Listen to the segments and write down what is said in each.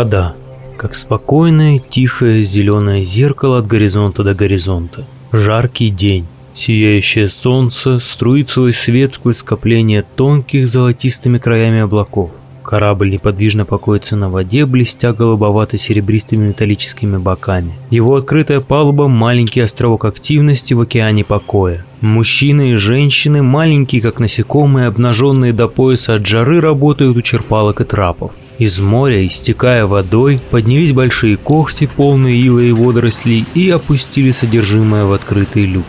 Вода. Как спокойное, тихое зеленое зеркало от горизонта до горизонта. Жаркий день. Сияющее солнце струит свой свет сквозь скопление тонких золотистыми краями облаков. Корабль неподвижно покоится на воде, блестя голубовато-серебристыми металлическими боками. Его открытая палуба – маленький островок активности в океане покоя. Мужчины и женщины, маленькие как насекомые, обнаженные до пояса от жары, работают у черпалок и трапов. Из моря, истекая водой, поднялись большие когти, полные ила и водорослей, и опустили содержимое в открытый люк.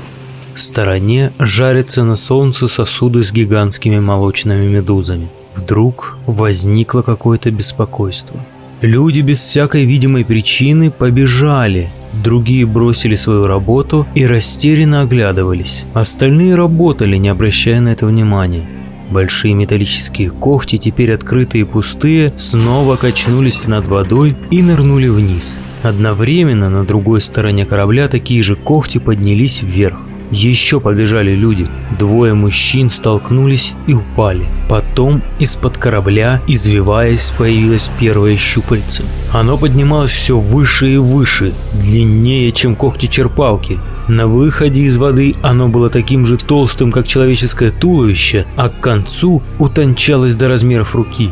В стороне жарятся на солнце сосуды с гигантскими молочными медузами. Вдруг возникло какое-то беспокойство. Люди без всякой видимой причины побежали, другие бросили свою работу и растерянно оглядывались. Остальные работали, не обращая на это внимания. Большие металлические когти, теперь открытые и пустые, снова качнулись над водой и нырнули вниз. Одновременно на другой стороне корабля такие же когти поднялись вверх. Еще побежали люди. Двое мужчин столкнулись и упали. Потом из-под корабля, извиваясь, появилось первое щупальце. Оно поднималось все выше и выше, длиннее, чем когти черпалки. На выходе из воды оно было таким же толстым, как человеческое туловище, а к концу утончалось до размеров руки.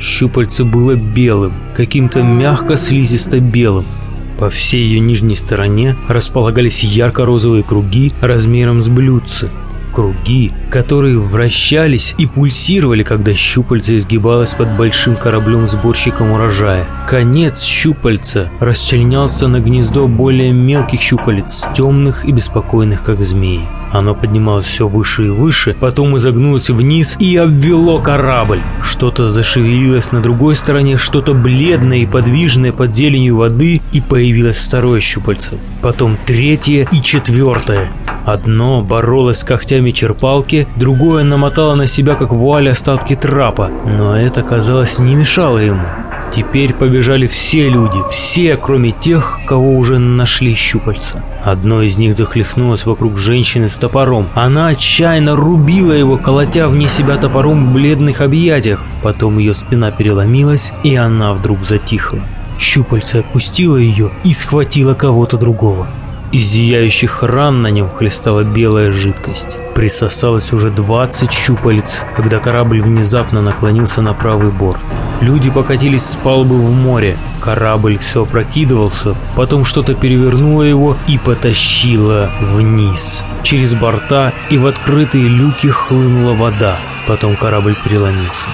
Щупальце было белым, каким-то мягко-слизисто-белым. По всей ее нижней стороне располагались ярко-розовые круги размером с блюдце. Круги, которые вращались и пульсировали, когда щупальце изгибалось под большим кораблем-сборщиком урожая. Конец щупальца расчленялся на гнездо более мелких щупалец, темных и беспокойных, как змеи. Оно поднималось все выше и выше, потом изогнулось вниз и обвело корабль. Что-то зашевелилось на другой стороне, что-то бледное и подвижное под зеленью воды, и появилось второе щупальце. Потом третье и четвертое. Одно боролось с когтями черпалки, другое намотало на себя как вуаль остатки трапа, но это, казалось, не мешало ему. Теперь побежали все люди, все, кроме тех, кого уже нашли щупальца. Одно из них захлестнулось вокруг женщины с топором. Она отчаянно рубила его, колотя вне себя топором в бледных объятиях. Потом ее спина переломилась, и она вдруг затихла. Щупальце отпустило ее и схватило кого-то другого. Из зияющих ран на нем хлестала белая жидкость. Присосалось уже 20 щупалец, когда корабль внезапно наклонился на правый борт. Люди покатились с палубы в море. Корабль все опрокидывался, потом что-то перевернуло его и потащило вниз. Через борта и в открытые люки хлынула вода. Потом корабль переломился.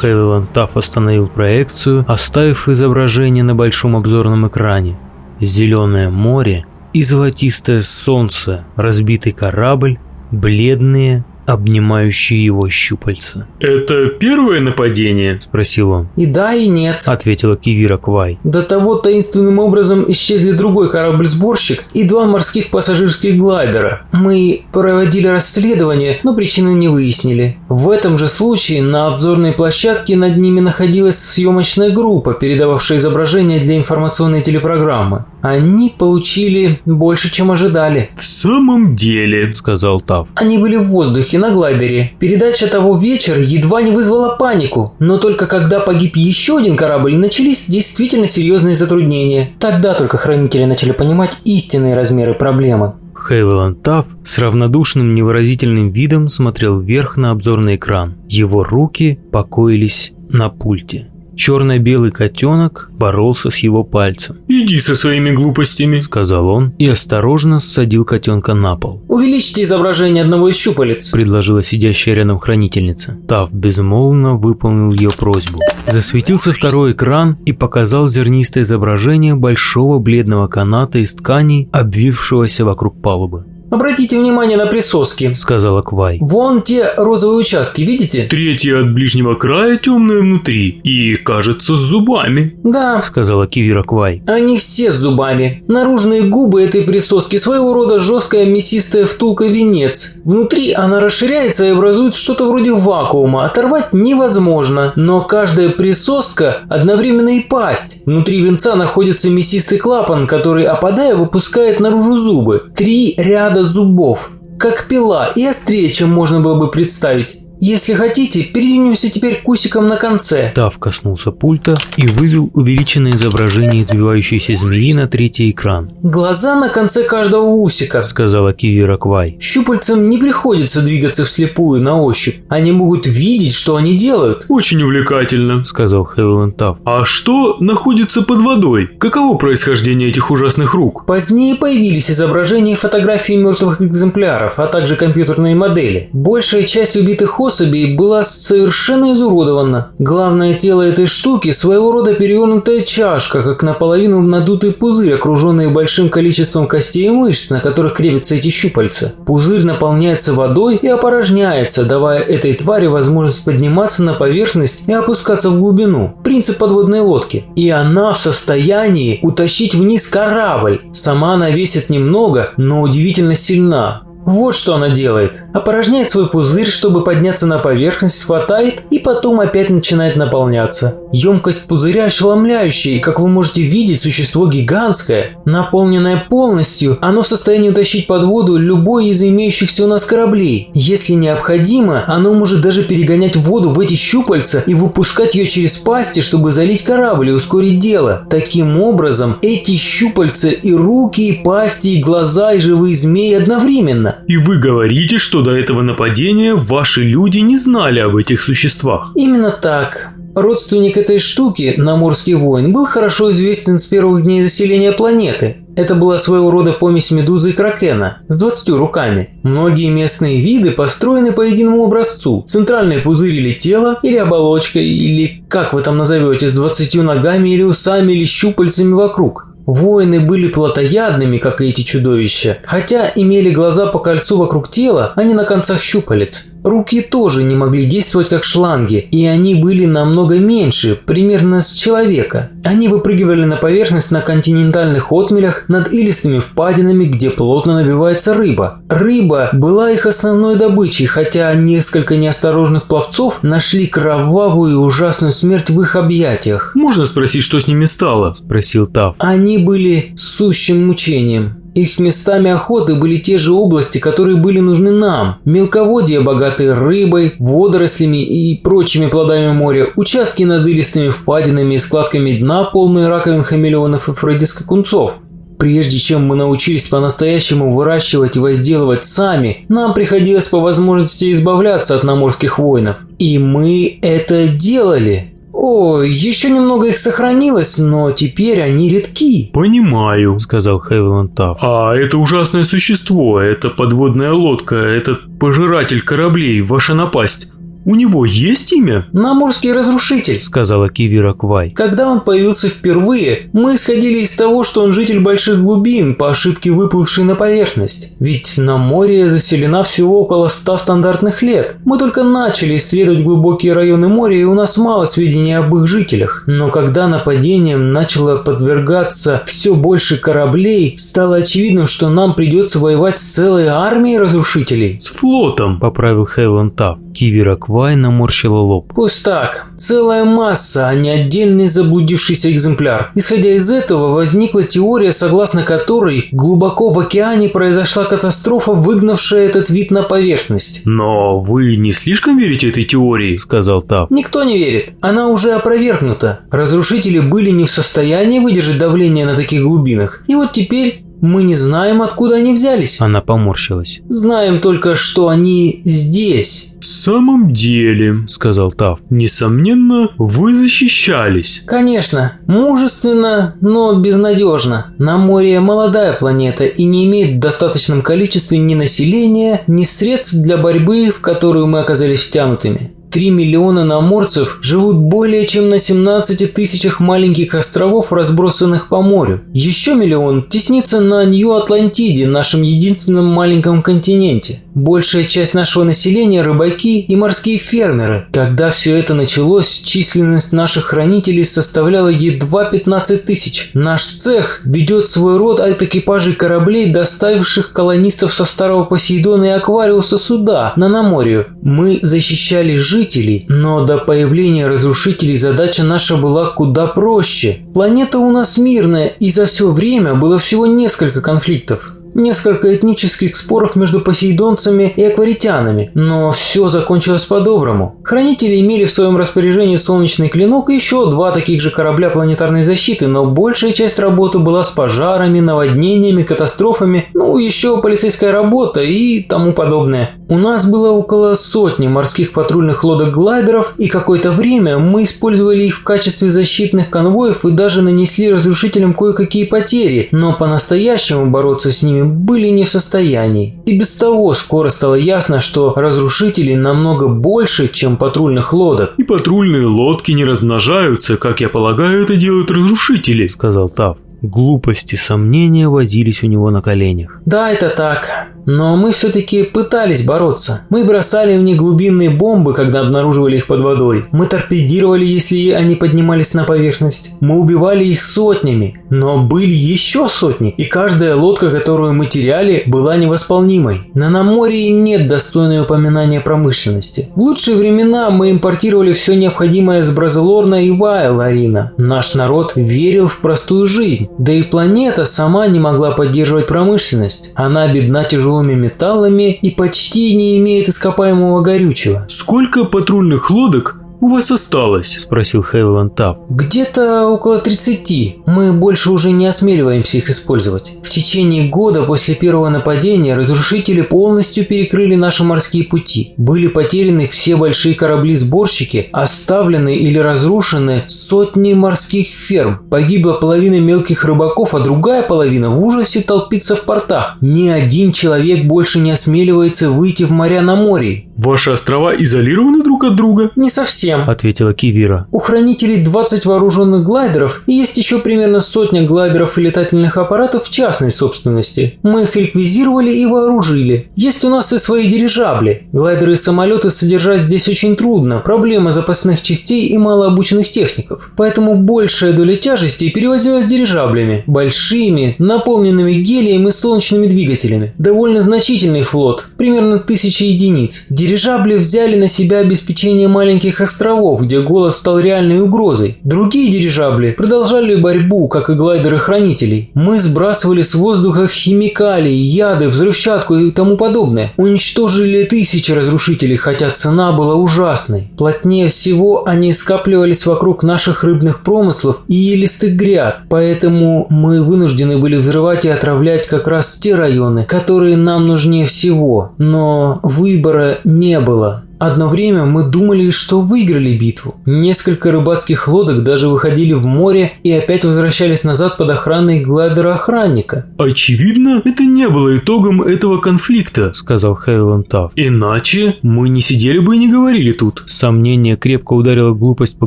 Хевилан Тафф остановил проекцию, оставив изображение на большом обзорном экране. Зеленое море и золотистое солнце, разбитый корабль, бледные обнимающие его щупальца. «Это первое нападение?» – спросил он. «И да, и нет», – ответила Кивира Квай. «До того таинственным образом исчезли другой корабль-сборщик и два морских пассажирских глайдера. Мы проводили расследование, но причины не выяснили. В этом же случае на обзорной площадке над ними находилась съемочная группа, передававшая изображение для информационной телепрограммы. Они получили больше, чем ожидали». «В самом деле», – сказал Тав. «Они были в воздухе на глайдере. Передача того вечера едва не вызвала панику, но только когда погиб еще один корабль, начались действительно серьезные затруднения. Тогда только хранители начали понимать истинные размеры проблемы. Хейвеланд Тафф с равнодушным невыразительным видом смотрел вверх на обзорный экран. Его руки покоились на пульте. Черно-белый котенок боролся с его пальцем. «Иди со своими глупостями», — сказал он и осторожно ссадил котенка на пол. «Увеличьте изображение одного из щупалец», — предложила сидящая рядом хранительница. Тав безмолвно выполнил ее просьбу. Засветился второй экран и показал зернистое изображение большого бледного каната из тканей, обвившегося вокруг палубы. Обратите внимание на присоски, сказала Квай. Вон те розовые участки, видите? Третье от ближнего края темное внутри и, кажется, с зубами. Да, сказала Кивира Квай. Они все с зубами. Наружные губы этой присоски своего рода жесткая мясистая втулка-венец. Внутри она расширяется и образует что-то вроде вакуума. Оторвать невозможно. Но каждая присоска одновременно и пасть. Внутри венца находится мясистый клапан, который, опадая, выпускает наружу зубы. Три ряда ряда зубов, как пила и острее, чем можно было бы представить. Если хотите, передвинемся теперь кусиком на конце. Тав коснулся пульта и вывел увеличенное изображение избивающейся змеи на третий экран. Глаза на конце каждого усика, Сказала Кивира Квай. Щупальцам не приходится двигаться вслепую на ощупь. Они могут видеть, что они делают. Очень увлекательно. Сказал Хевилан Тав. А что находится под водой? Каково происхождение этих ужасных рук? Позднее появились изображения и фотографии мертвых экземпляров, а также компьютерные модели. Большая часть убитых особей была совершенно изуродована. Главное тело этой штуки – своего рода перевернутая чашка, как наполовину надутый пузырь, окруженный большим количеством костей и мышц, на которых крепятся эти щупальца. Пузырь наполняется водой и опорожняется, давая этой твари возможность подниматься на поверхность и опускаться в глубину. Принцип подводной лодки. И она в состоянии утащить вниз корабль. Сама она весит немного, но удивительно сильна. Вот что она делает. Опорожняет свой пузырь, чтобы подняться на поверхность, хватает и потом опять начинает наполняться. Емкость пузыря ошеломляющая, и как вы можете видеть, существо гигантское. Наполненное полностью, оно в состоянии утащить под воду любой из имеющихся у нас кораблей. Если необходимо, оно может даже перегонять воду в эти щупальца и выпускать ее через пасти, чтобы залить корабль и ускорить дело. Таким образом, эти щупальца и руки, и пасти, и глаза, и живые змеи одновременно. И вы говорите, что до этого нападения ваши люди не знали об этих существах. Именно так. Родственник этой штуки, Наморский воин, был хорошо известен с первых дней заселения планеты. Это была своего рода помесь медузы и кракена с 20 руками. Многие местные виды построены по единому образцу. Центральный пузырь или тело, или оболочка, или как вы там назовете, с 20 ногами или усами, или щупальцами вокруг. Воины были плотоядными, как и эти чудовища, хотя имели глаза по кольцу вокруг тела, а не на концах щупалец. Руки тоже не могли действовать как шланги, и они были намного меньше, примерно с человека. Они выпрыгивали на поверхность на континентальных отмелях над илистыми впадинами, где плотно набивается рыба. Рыба была их основной добычей, хотя несколько неосторожных пловцов нашли кровавую и ужасную смерть в их объятиях. Можно спросить, что с ними стало? Спросил Тав. Они были сущим мучением. Их местами охоты были те же области, которые были нужны нам. Мелководья, богатые рыбой, водорослями и прочими плодами моря, участки над илистыми впадинами и складками дна, полные раковин хамелеонов и фрейдискакунцов. Прежде чем мы научились по-настоящему выращивать и возделывать сами, нам приходилось по возможности избавляться от наморских воинов. И мы это делали. О, еще немного их сохранилось, но теперь они редки. Понимаю. Сказал Хевилан Тав. А это ужасное существо, это подводная лодка, этот пожиратель кораблей, ваша напасть. У него есть имя? Наморский разрушитель. Сказала Кивира Квай. Когда он появился впервые, мы исходили из того, что он житель больших глубин, по ошибке выплывший на поверхность. Ведь на море заселена всего около 100 стандартных лет. Мы только начали исследовать глубокие районы моря, и у нас мало сведений об их жителях. Но когда нападением начало подвергаться все больше кораблей, стало очевидным, что нам придется воевать с целой армией разрушителей. С флотом. Поправил Хевилан Тав. Кивира Квай наморщила лоб. Пусть так. Целая масса, а не отдельный заблудившийся экземпляр. Исходя из этого, возникла теория, согласно которой глубоко в океане произошла катастрофа, выгнавшая этот вид на поверхность. Но вы не слишком верите этой теории? Сказал Тав. Никто не верит. Она уже опровергнута. Разрушители были не в состоянии выдержать давление на таких глубинах. И вот теперь мы не знаем, откуда они взялись. Она поморщилась. Знаем только, что они здесь. В самом деле, Сказал Тав. несомненно, вы защищались. Конечно, мужественно, но безнадежно. На море молодая планета и не имеет в достаточном количестве ни населения, ни средств для борьбы, в которую мы оказались втянутыми. 3 миллиона наморцев живут более чем на 17 тысячах маленьких островов, разбросанных по морю. Еще миллион теснится на Нью-Атлантиде, нашем единственном маленьком континенте. Большая часть нашего населения – рыбаки и морские фермеры. Когда все это началось, численность наших хранителей составляла едва 15 тысяч. Наш цех ведет свой род от экипажей кораблей, доставивших колонистов со Старого Посейдона и Аквариуса сюда, на Наморию. Мы защищали жителей, но до появления разрушителей задача наша была куда проще. Планета у нас мирная, и за все время было всего несколько конфликтов. Несколько этнических споров между посейдонцами и акваритянами, но все закончилось по-доброму. Хранители имели в своем распоряжении солнечный клинок и еще два таких же корабля планетарной защиты, но большая часть работы была с пожарами, наводнениями, катастрофами, ну еще полицейская работа и тому подобное. У нас было около сотни морских патрульных лодок-глайдеров, и какое-то время мы использовали их в качестве защитных конвоев и даже нанесли разрушителям кое-какие потери, но по-настоящему бороться с ними были не в состоянии. И без того скоро стало ясно, что разрушителей намного больше, чем патрульных лодок. И патрульные лодки не размножаются, как я полагаю, это делают разрушители, сказал Тав. Глупости, сомнения возились у него на коленях. Да, это так. Но мы все-таки пытались бороться. Мы бросали в них глубинные бомбы, когда обнаруживали их под водой. Мы торпедировали, если они поднимались на поверхность. Мы убивали их сотнями. Но были еще сотни, и каждая лодка, которую мы теряли, была невосполнимой. На Наморье нет достойной упоминания промышленности. В лучшие времена мы импортировали все необходимое с Бразилорна и Вайларина. Наш народ верил в простую жизнь. Да и планета сама не могла поддерживать промышленность. Она бедна тяжело тяжелыми металлами и почти не имеет ископаемого горючего. Сколько патрульных лодок у вас осталось?» – спросил Хейланд Тап. «Где-то около 30. Мы больше уже не осмеливаемся их использовать. В течение года после первого нападения разрушители полностью перекрыли наши морские пути. Были потеряны все большие корабли-сборщики, оставлены или разрушены сотни морских ферм. Погибла половина мелких рыбаков, а другая половина в ужасе толпится в портах. Ни один человек больше не осмеливается выйти в моря на море. Ваши острова изолированы друг от друга? Не совсем всем», — ответила Кивира. «У хранителей 20 вооруженных глайдеров и есть еще примерно сотня глайдеров и летательных аппаратов в частной собственности. Мы их реквизировали и вооружили. Есть у нас и свои дирижабли. Глайдеры и самолеты содержать здесь очень трудно, проблема запасных частей и малообученных техников. Поэтому большая доля тяжестей перевозилась дирижаблями, большими, наполненными гелием и солнечными двигателями. Довольно значительный флот, примерно тысяча единиц. Дирижабли взяли на себя обеспечение маленьких островов островов, где голод стал реальной угрозой. Другие дирижабли продолжали борьбу, как и глайдеры хранителей. Мы сбрасывали с воздуха химикалии, яды, взрывчатку и тому подобное. Уничтожили тысячи разрушителей, хотя цена была ужасной. Плотнее всего они скапливались вокруг наших рыбных промыслов и елистых гряд, поэтому мы вынуждены были взрывать и отравлять как раз те районы, которые нам нужнее всего. Но выбора не было. Одно время мы думали, что выиграли битву. Несколько рыбацких лодок даже выходили в море и опять возвращались назад под охраной глайдера-охранника. «Очевидно, это не было итогом этого конфликта», — сказал Хейланд Тафф. «Иначе мы не сидели бы и не говорили тут». Сомнение крепко ударило глупость по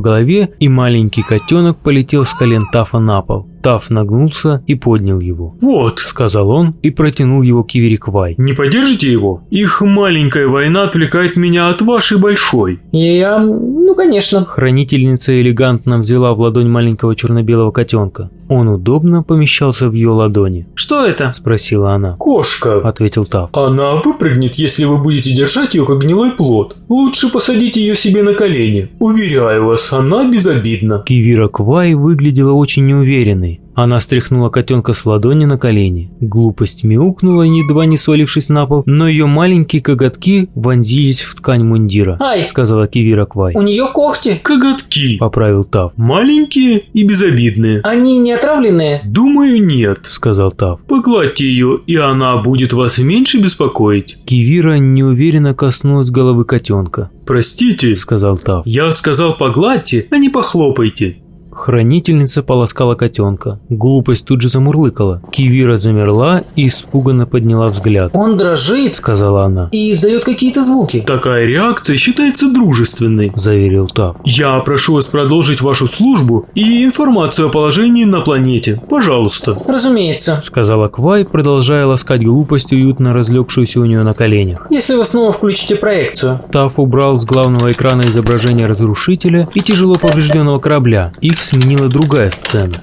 голове, и маленький котенок полетел с колен Тафа на пол. Таф нагнулся и поднял его. «Вот», — сказал он и протянул его Кивериквай. «Не поддержите его? Их маленькая война отвлекает меня от вашей большой». «Я... ну, конечно». Хранительница элегантно взяла в ладонь маленького черно-белого котенка. Он удобно помещался в ее ладони. «Что это?» – спросила она. «Кошка», – ответил Тав. «Она выпрыгнет, если вы будете держать ее как гнилой плод. Лучше посадите ее себе на колени. Уверяю вас, она безобидна». Кивира Квай выглядела очень неуверенной. Она стряхнула котенка с ладони на колени. Глупость мяукнула, едва не свалившись на пол, но ее маленькие коготки вонзились в ткань мундира. «Ай!» – сказала Кивира Квай. «У нее когти!» «Коготки!» – поправил Тав. «Маленькие и безобидные». «Они не отравленные?» «Думаю, нет», – сказал Тав. «Погладьте ее, и она будет вас меньше беспокоить». Кивира неуверенно коснулась головы котенка. «Простите», – сказал Тав. «Я сказал погладьте, а не похлопайте». Хранительница полоскала котенка. Глупость тут же замурлыкала. Кивира замерла и испуганно подняла взгляд. «Он дрожит», — сказала она. «И издает какие-то звуки». «Такая реакция считается дружественной», — заверил Тав. «Я прошу вас продолжить вашу службу и информацию о положении на планете. Пожалуйста». «Разумеется», — сказала Квай, продолжая ласкать глупость, уютно разлегшуюся у нее на коленях. «Если вы снова включите проекцию». Тав убрал с главного экрана изображение разрушителя и тяжело поврежденного корабля. Их сменила другая сцена.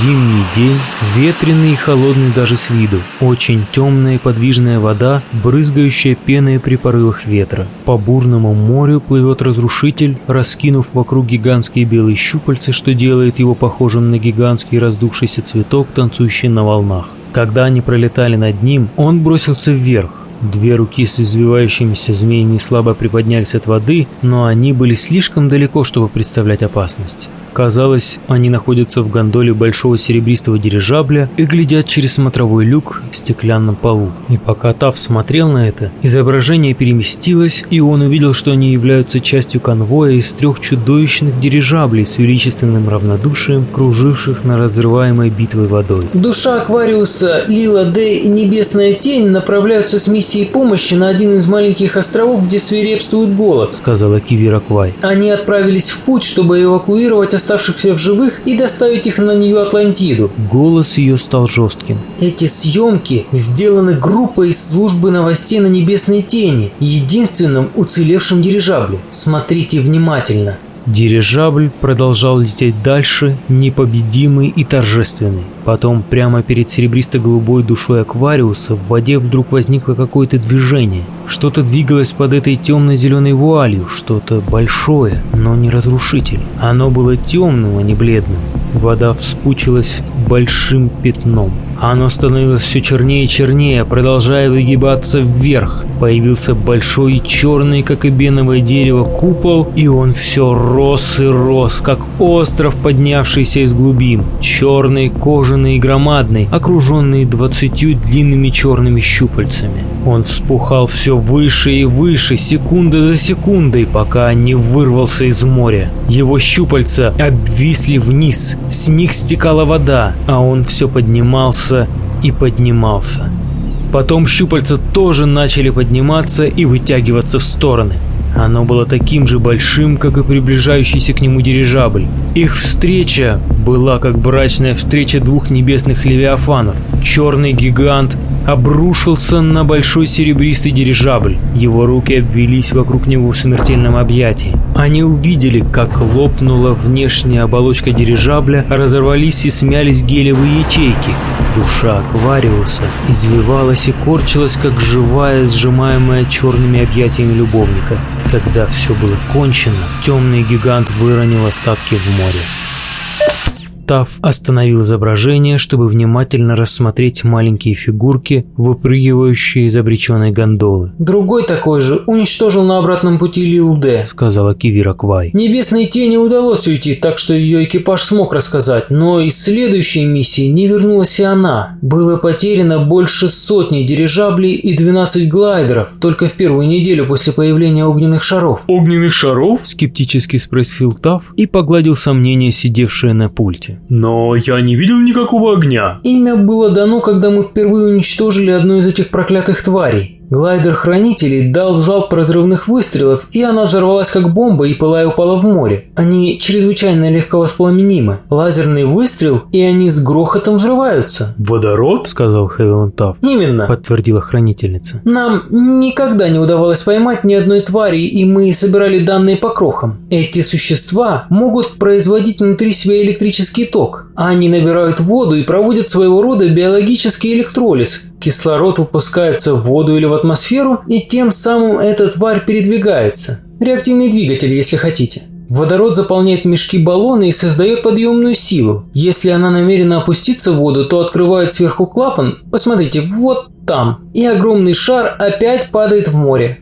Зимний день, ветреный и холодный даже с виду. Очень темная и подвижная вода, брызгающая пеной при порывах ветра. По бурному морю плывет разрушитель, раскинув вокруг гигантские белые щупальцы, что делает его похожим на гигантский раздувшийся цветок, танцующий на волнах. Когда они пролетали над ним, он бросился вверх. Две руки с извивающимися змеями слабо приподнялись от воды, но они были слишком далеко, чтобы представлять опасность. Казалось, они находятся в гондоле большого серебристого дирижабля и глядят через смотровой люк в стеклянном полу. И пока Тав смотрел на это, изображение переместилось, и он увидел, что они являются частью конвоя из трех чудовищных дирижаблей с величественным равнодушием, круживших на разрываемой битвой водой. Душа Аквариуса, Лила Д и Небесная Тень направляются с миссией помощи на один из маленьких островов, где свирепствует голод, сказала Кивира Квай. Они отправились в путь, чтобы эвакуировать оставшихся в живых и доставить их на Нью-Атлантиду. Голос ее стал жестким. Эти съемки сделаны группой из службы новостей на Небесной Тени, единственном уцелевшем дирижабле. Смотрите внимательно. Дирижабль продолжал лететь дальше, непобедимый и торжественный. Потом прямо перед серебристо-голубой душой аквариуса в воде вдруг возникло какое-то движение. Что-то двигалось под этой темно-зеленой вуалью, что-то большое, но не разрушитель. Оно было темным, а не бледным. Вода вспучилась большим пятном. Оно становилось все чернее и чернее, продолжая выгибаться вверх. Появился большой черный, как и беновое дерево, купол, и он все рос и рос, как остров, поднявшийся из глубин. Черный, кожаный и громадный, окруженный двадцатью длинными черными щупальцами. Он вспухал все выше и выше, секунда за секундой, пока не вырвался из моря. Его щупальца обвисли вниз, с них стекала вода, а он все поднимался и поднимался. Потом щупальца тоже начали подниматься и вытягиваться в стороны. Оно было таким же большим, как и приближающийся к нему дирижабль. Их встреча была как брачная встреча двух небесных левиафанов. Черный гигант обрушился на большой серебристый дирижабль. Его руки обвелись вокруг него в смертельном объятии. Они увидели, как лопнула внешняя оболочка дирижабля, разорвались и смялись гелевые ячейки. Душа Аквариуса извивалась и корчилась, как живая, сжимаемая черными объятиями любовника. Когда все было кончено, темный гигант выронил остатки в море. Тав остановил изображение, чтобы внимательно рассмотреть маленькие фигурки, выпрыгивающие из обреченной гондолы. «Другой такой же уничтожил на обратном пути Лил Д», — сказала Кивира Квай. «Небесной тени удалось уйти, так что ее экипаж смог рассказать, но из следующей миссии не вернулась и она. Было потеряно больше сотни дирижаблей и 12 глайдеров только в первую неделю после появления огненных шаров». «Огненных шаров?» — скептически спросил Тав и погладил сомнение, сидевшее на пульте. Но я не видел никакого огня. Имя было дано, когда мы впервые уничтожили одну из этих проклятых тварей. Глайдер хранителей дал залп разрывных выстрелов, и она взорвалась как бомба и пылая упала в море. Они чрезвычайно легко воспламенимы. Лазерный выстрел, и они с грохотом взрываются. «Водород?» – сказал Хевилан Тафф. «Именно», – подтвердила хранительница. «Нам никогда не удавалось поймать ни одной твари, и мы собирали данные по крохам. Эти существа могут производить внутри себя электрический ток. Они набирают воду и проводят своего рода биологический электролиз. Кислород выпускается в воду или в атмосферу, и тем самым эта тварь передвигается. Реактивный двигатель, если хотите. Водород заполняет мешки баллона и создает подъемную силу. Если она намерена опуститься в воду, то открывает сверху клапан, посмотрите, вот там, и огромный шар опять падает в море.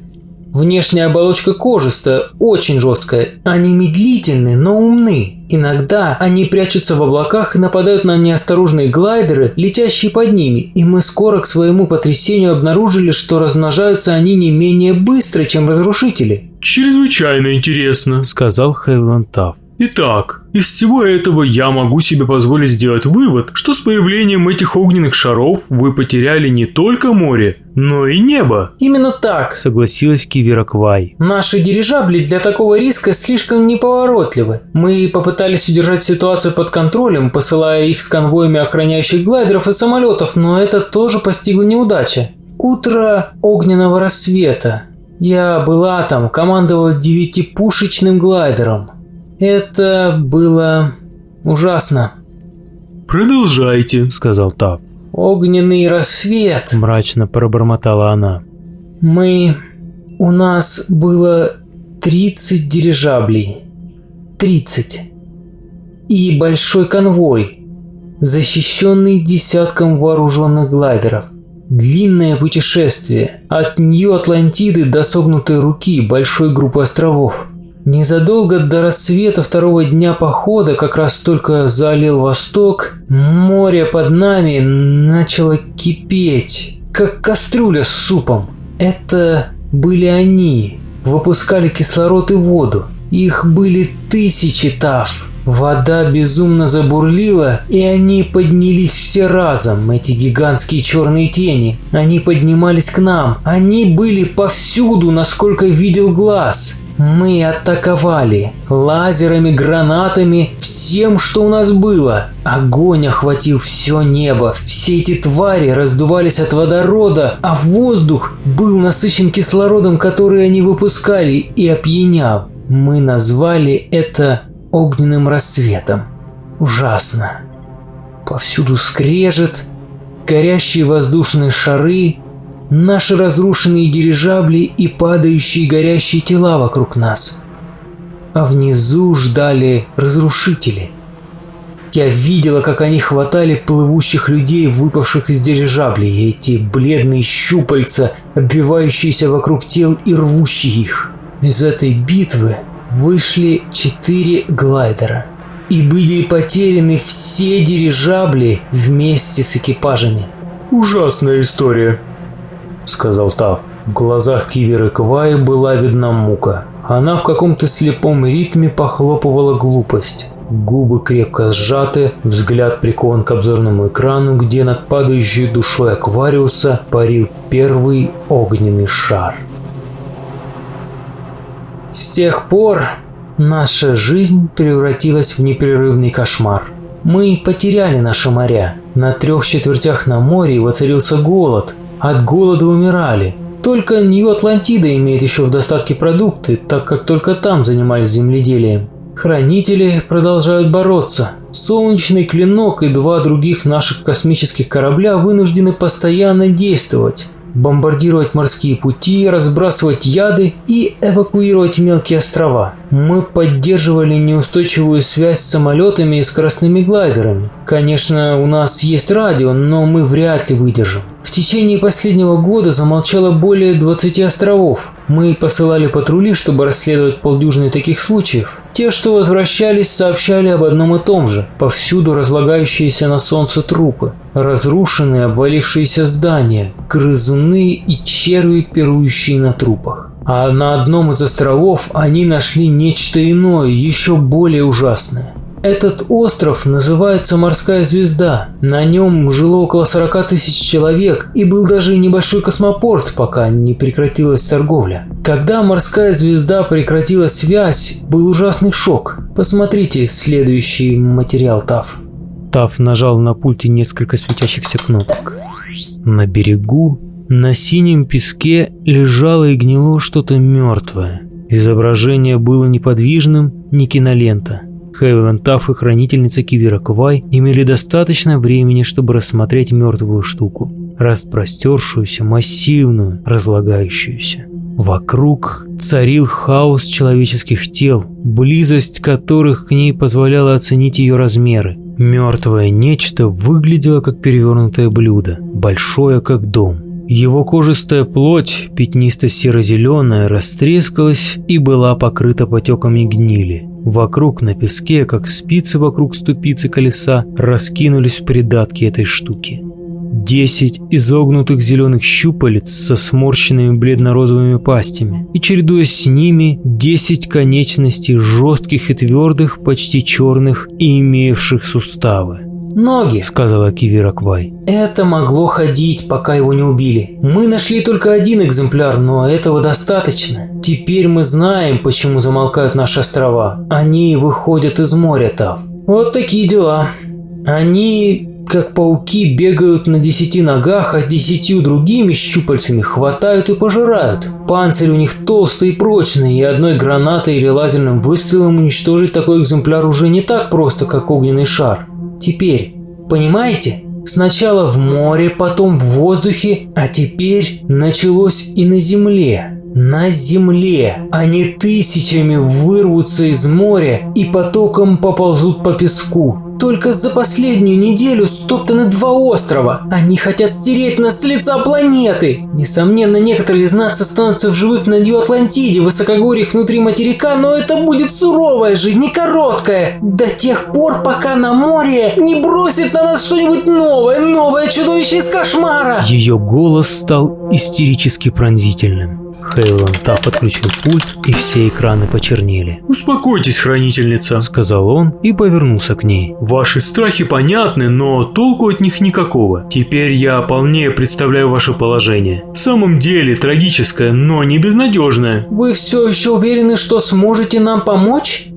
Внешняя оболочка кожистая, очень жесткая. Они медлительны, но умны. Иногда они прячутся в облаках и нападают на неосторожные глайдеры, летящие под ними. И мы скоро к своему потрясению обнаружили, что размножаются они не менее быстро, чем разрушители. «Чрезвычайно интересно», — сказал Хевланд Тафф. Итак, из всего этого я могу себе позволить сделать вывод, что с появлением этих огненных шаров вы потеряли не только море, но и небо. Именно так, согласилась Кивира Квай. Наши дирижабли для такого риска слишком неповоротливы. Мы попытались удержать ситуацию под контролем, посылая их с конвоями охраняющих глайдеров и самолетов, но это тоже постигла неудача. Утро огненного рассвета. Я была там, командовала девятипушечным глайдером. Это было ужасно. «Продолжайте», — сказал Тав. «Огненный рассвет», — мрачно пробормотала она. «Мы... У нас было 30 дирижаблей. 30. И большой конвой. защищенный десятком вооруженных глайдеров. Длинное путешествие от Нью-Атлантиды до согнутой руки большой группы островов. Незадолго до рассвета второго дня похода, как раз только залил восток, море под нами начало кипеть, как кастрюля с супом. Это были они, выпускали кислород и воду. Их были тысячи тав. Вода безумно забурлила, и они поднялись все разом, эти гигантские черные тени. Они поднимались к нам. Они были повсюду, насколько видел глаз. Мы атаковали лазерами, гранатами, всем, что у нас было. Огонь охватил все небо. Все эти твари раздувались от водорода, а воздух был насыщен кислородом, который они выпускали, и опьянял. Мы назвали это огненным рассветом. Ужасно. Повсюду скрежет, горящие воздушные шары, наши разрушенные дирижабли и падающие горящие тела вокруг нас. А внизу ждали разрушители. Я видела, как они хватали плывущих людей, выпавших из дирижаблей, эти бледные щупальца, обвивающиеся вокруг тел и рвущие их. Из этой битвы вышли четыре глайдера. И были потеряны все дирижабли вместе с экипажами. «Ужасная история», — сказал Тав. В глазах Киверы Кваи была видна мука. Она в каком-то слепом ритме похлопывала глупость. Губы крепко сжаты, взгляд прикован к обзорному экрану, где над падающей душой Аквариуса парил первый огненный шар. С тех пор наша жизнь превратилась в непрерывный кошмар. Мы потеряли наши моря. На трех четвертях на море воцарился голод. От голода умирали. Только Нью-Атлантида имеет еще в достатке продукты, так как только там занимались земледелием. Хранители продолжают бороться. Солнечный клинок и два других наших космических корабля вынуждены постоянно действовать бомбардировать морские пути, разбрасывать яды и эвакуировать мелкие острова. Мы поддерживали неустойчивую связь с самолетами и скоростными глайдерами. Конечно, у нас есть радио, но мы вряд ли выдержим. В течение последнего года замолчало более 20 островов. Мы посылали патрули, чтобы расследовать полдюжины таких случаев. Те, что возвращались, сообщали об одном и том же. Повсюду разлагающиеся на солнце трупы. Разрушенные, обвалившиеся здания. Грызуны и черви, пирующие на трупах. А на одном из островов они нашли нечто иное, еще более ужасное. Этот остров называется Морская Звезда. На нем жило около 40 тысяч человек и был даже небольшой космопорт, пока не прекратилась торговля. Когда Морская Звезда прекратила связь, был ужасный шок. Посмотрите следующий материал ТАФ. ТАФ нажал на пульте несколько светящихся кнопок. На берегу, на синем песке лежало и гнило что-то мертвое. Изображение было неподвижным, не кинолента – Хейвен Тафф и хранительница Кивира Квай имели достаточно времени, чтобы рассмотреть мертвую штуку, распростершуюся, массивную, разлагающуюся. Вокруг царил хаос человеческих тел, близость которых к ней позволяла оценить ее размеры. Мертвое нечто выглядело как перевернутое блюдо, большое как дом. Его кожистая плоть, пятнисто-серо-зеленая, растрескалась и была покрыта потеками гнили. Вокруг на песке, как спицы вокруг ступицы колеса, раскинулись придатки этой штуки. Десять изогнутых зеленых щупалец со сморщенными бледно-розовыми пастями, и чередуясь с ними, десять конечностей жестких и твердых, почти черных и имеющих суставы. «Ноги», — сказала Кивира Квай. «Это могло ходить, пока его не убили. Мы нашли только один экземпляр, но этого достаточно. Теперь мы знаем, почему замолкают наши острова. Они выходят из моря, Тав. Вот такие дела. Они, как пауки, бегают на десяти ногах, а десятью другими щупальцами хватают и пожирают. Панцирь у них толстый и прочный, и одной гранатой или лазерным выстрелом уничтожить такой экземпляр уже не так просто, как огненный шар. Теперь, понимаете? Сначала в море, потом в воздухе, а теперь началось и на земле. На земле они тысячами вырвутся из моря и потоком поползут по песку. Только за последнюю неделю стоптаны два острова. Они хотят стереть нас с лица планеты. Несомненно, некоторые из нас останутся в живых на Нью-Атлантиде, высокогорьях внутри материка, но это будет суровая жизнь, не короткая. До тех пор, пока на море не бросит на нас что-нибудь новое, новое чудовище из кошмара. Ее голос стал истерически пронзительным. Хейлон Тафф отключил пульт, и все экраны почернели. «Успокойтесь, хранительница», — сказал он и повернулся к ней. «Ваши страхи понятны, но толку от них никакого. Теперь я полнее представляю ваше положение. В самом деле трагическое, но не безнадежное». «Вы все еще уверены, что сможете нам помочь?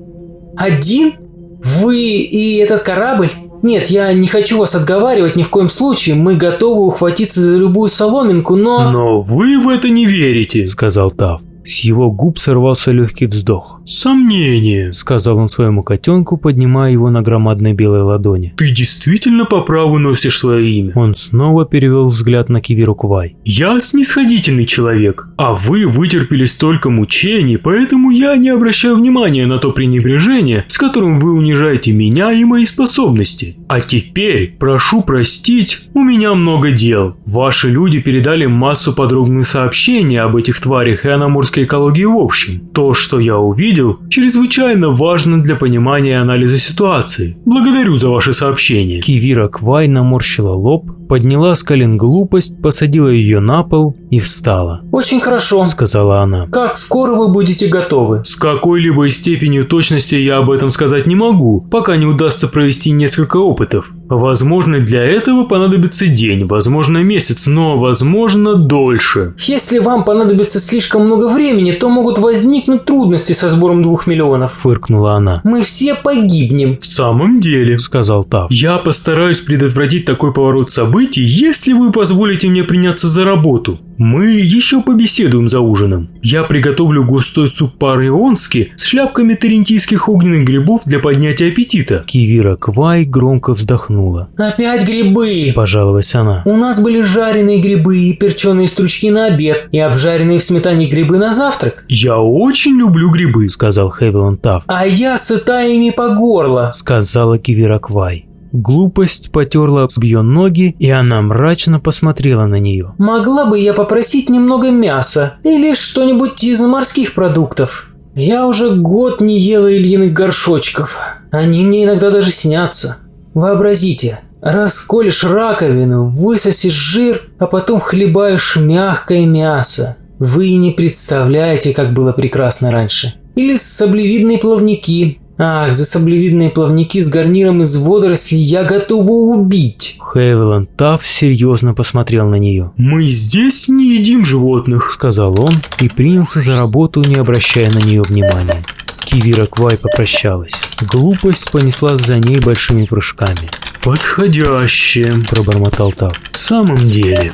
Один? Вы и этот корабль?» Нет, я не хочу вас отговаривать ни в коем случае. Мы готовы ухватиться за любую соломинку, но... Но вы в это не верите, сказал Тав. С его губ сорвался легкий вздох. «Сомнение», — сказал он своему котенку, поднимая его на громадной белой ладони. «Ты действительно по праву носишь свое имя?» Он снова перевел взгляд на Кивиру Квай. «Я снисходительный человек, а вы вытерпели столько мучений, поэтому я не обращаю внимания на то пренебрежение, с которым вы унижаете меня и мои способности. А теперь, прошу простить, у меня много дел. Ваши люди передали массу подробных сообщений об этих тварях и о океанской экологии в общем. То, что я увидел, чрезвычайно важно для понимания и анализа ситуации. Благодарю за ваше сообщение. Кивира Квай наморщила лоб, подняла с колен глупость, посадила ее на пол и встала. «Очень хорошо», — сказала она. «Как скоро вы будете готовы?» «С какой-либо степенью точности я об этом сказать не могу, пока не удастся провести несколько опытов. Возможно, для этого понадобится день, возможно, месяц, но, возможно, дольше». «Если вам понадобится слишком много времени, то могут возникнуть трудности со сбором двух миллионов», — фыркнула она. «Мы все погибнем». «В самом деле», — сказал Тав. «Я постараюсь предотвратить такой поворот событий, если вы позволите мне приняться за работу. Мы еще побеседуем за ужином. Я приготовлю густой суп по-орионски с шляпками тарентийских огненных грибов для поднятия аппетита». Кивира Квай громко вздохнула. «Опять грибы!» – пожаловалась она. «У нас были жареные грибы и перченые стручки на обед, и обжаренные в сметане грибы на завтрак». «Я очень люблю грибы», – сказал Хевилон Тафф. «А я сыта ими по горло», – сказала Кивира Квай. Глупость потерла ее ноги, и она мрачно посмотрела на нее. «Могла бы я попросить немного мяса или что-нибудь из морских продуктов? Я уже год не ела ильиных горшочков. Они мне иногда даже снятся. Вообразите, расколешь раковину, высосишь жир, а потом хлебаешь мягкое мясо. Вы не представляете, как было прекрасно раньше. Или саблевидные плавники, Ах, за саблевидные плавники с гарниром из водорослей я готова убить. Хевилан Тафф серьезно посмотрел на нее. «Мы здесь не едим животных», — сказал он и принялся за работу, не обращая на нее внимания. Кивира Квай попрощалась. Глупость понеслась за ней большими прыжками. «Подходящее», — пробормотал Тафф. «В самом деле...»